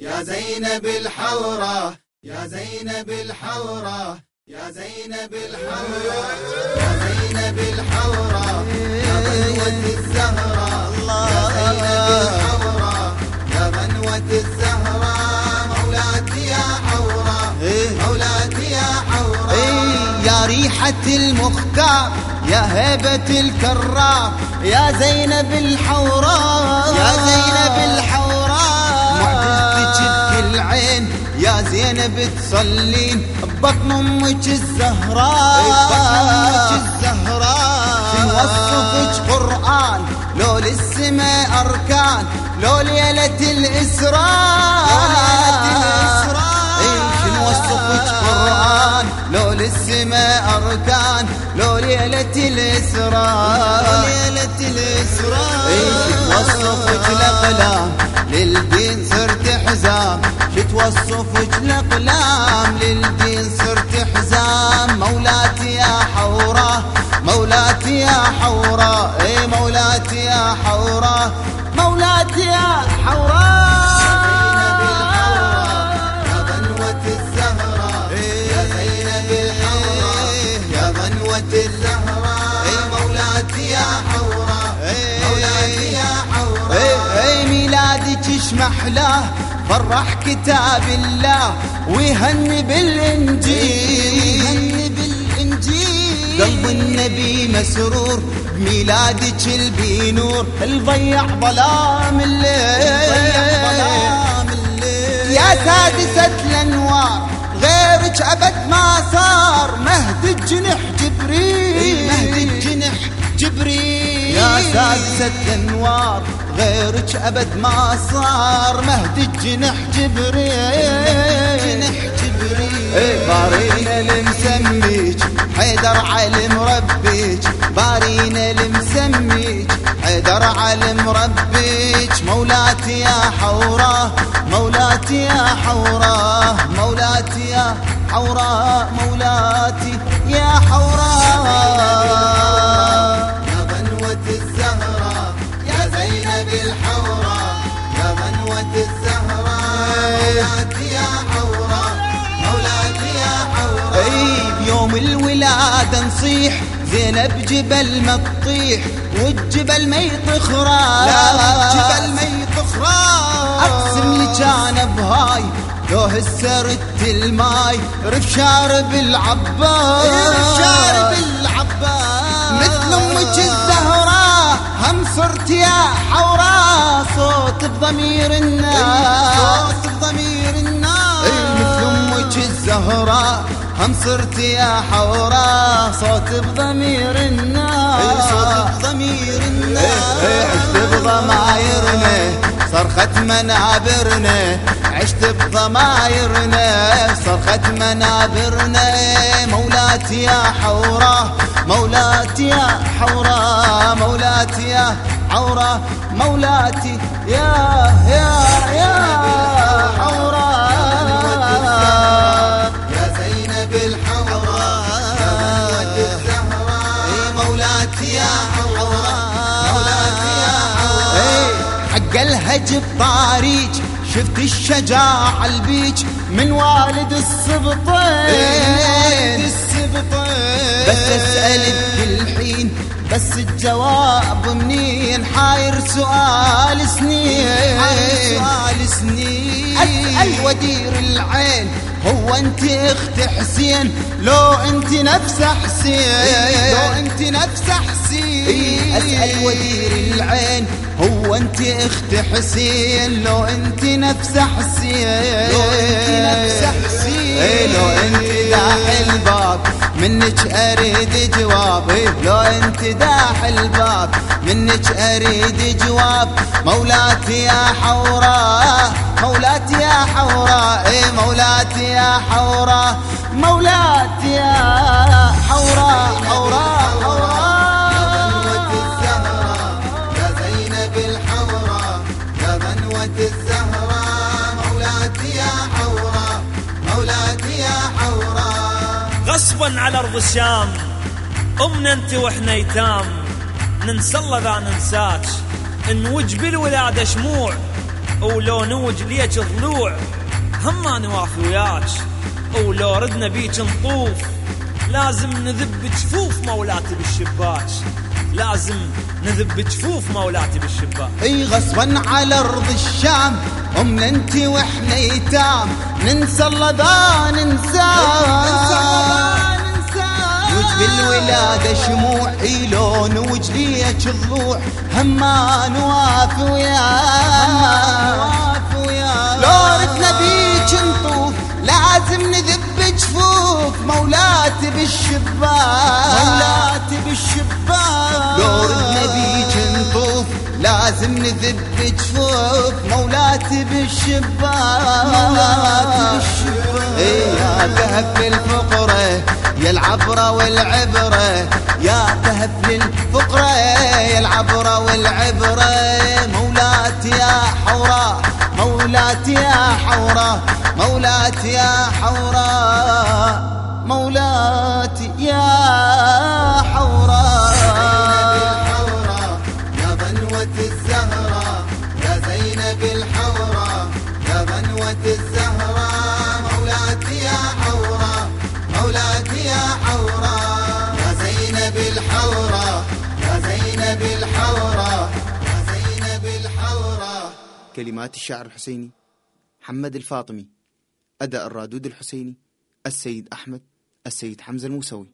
يا زينب الحورة يا زينب الحورة يا زينب الحورة يا زينب الحورة يا بنوة الزهرة يا زينب الحورة يا بنوة الزهرة مولاتي يا حورة مولاتي يا حورة. يا ريحة المختار يا هيبة الكرار يا زينب الحوراء يا زينب الحوراء معجزتك بكل عين يا زينب تصلين. ببطن أمك الزهراء. ببطن أمك الزهراء. شن وصفك قرآن لو للسماء أركان لو لو ليلة الإسراء. إيه وصفك قرآن لو للسماء أركان لو ليلة الإسراء ليلة الإسراء إيش توصفك الاقلام للدين صرت حزام. شتوصفك الاقلام للدين صرت حزام. مولاتي يا حورة مولاتي يا حورة إي مولاتي يا حورة مولاتي يا يا ميلادك إيش محلاه فرح كتاب الله ويهني بالإنجيل. هني بالإنجيل. قلب النبي مسرور بميلادك البي نور. الضيع ظلام الليل. ظلام الليل. يا سادسة الأنوار غيرك أبد ما صار. مهد الجنح جبريل. مهد الجنح جبريل. يا سادسة الأنوار غيرك أبد ما صار. مهد الجنح جبريل. إيه بارينا المسميك حيدر على مربيك بارينا المسميك حيدر على مربيك مولاتي يا حورة. مولاتي يا حورة. مولاتي يا حورة. مولاتي يا حورة. مولاتي يا حورة يا حورة أي بيوم الولادة نصيح زينب جبل ما تطيح والجبل ما يطخرا لا جبل ما يطخرا اقسم لي كان بهاي لو هسرت الماي رف شارب العباس شارب العباس مثل أمك الزهراء هم صرت يا حوراء صوت بضمير الناس. صوت ضمير الناس. إيه مثل أمك الزهراء هم صرت يا حوراء صوت بضمير الناس. إيه صوت ضمير الناس. إيه عشت بضمايرنا صرخت منابرنا عشت بضمايرنا صرخت منابرنا. مولاتي يا حورة مولاتي يا حورة مولاتي يا حورة مولاتي يا يا يا الهجب طاريج شفت الشجاعة البيج. من والد السبطين والد السبطين بس أسأل بكل حين بس الجواب منين؟ حاير سؤال سنين. حاير سؤال سنين. أسأل ودير العين هو أنت أخت حسين؟ لو أنت نفس حسين لو أنت نفس حسين. أسأل ودير العين هو أنت أخت حسين؟ لو أنت نفس حسين. لو أنت نفس حسين. لو أنت داح الباب منك أريد جواب. لو أنت داح الباب منك أريد جواب. مولاتي يا حورة مولاتي يا حورة إيه مولاتي يا حورة مولاتي يا حورة حورة بنوة حورة الزهراء يا زينب الحورة يا بنوة الزهراء مولاتي يا حورة مولاتي يا حورة غصبا على أرض الشام أمنا أنت وإحنا ايتام ننسى الله ذا ننساك نوج بالولاده شموع. ولو نوج ليك ضلوع هم ما نوافي وياك. ولو ردنا بيك نطوف لازم نذب جفوف مولاتي بالشباك. لازم نذب جفوف مولاتي بالشباك. أي غصبا على أرض الشام امنا انت وإحنا يتام. ننسى الله ذا ننساه نوج بالولادة شموع اي لو نوج ليك ضلوع هما نوافي وياه لو ردنا بيك نطوف لازم نذب جفوف مولاتي بالشباك. مولاتي بالشباك. نطوف لازم نذب جفوف مولاتي بالشباك. مولاتي بالشباك. يا ذهب للفقرة يا العبرة والعبرة يا ذهب للفقرة يا العبرة والعبرة مولاتي يا حوراء مولاتي يا حوراء مولاتي يا حوراء مولاتي يا الحوراء يا بنوة الزهراء يا زينب الحوراء يا بنوة الزهراء كلمات الشاعر الحسيني محمد الفاطمي أداء الرادود الحسيني السيد أحمد السيد حمزة الموسوي.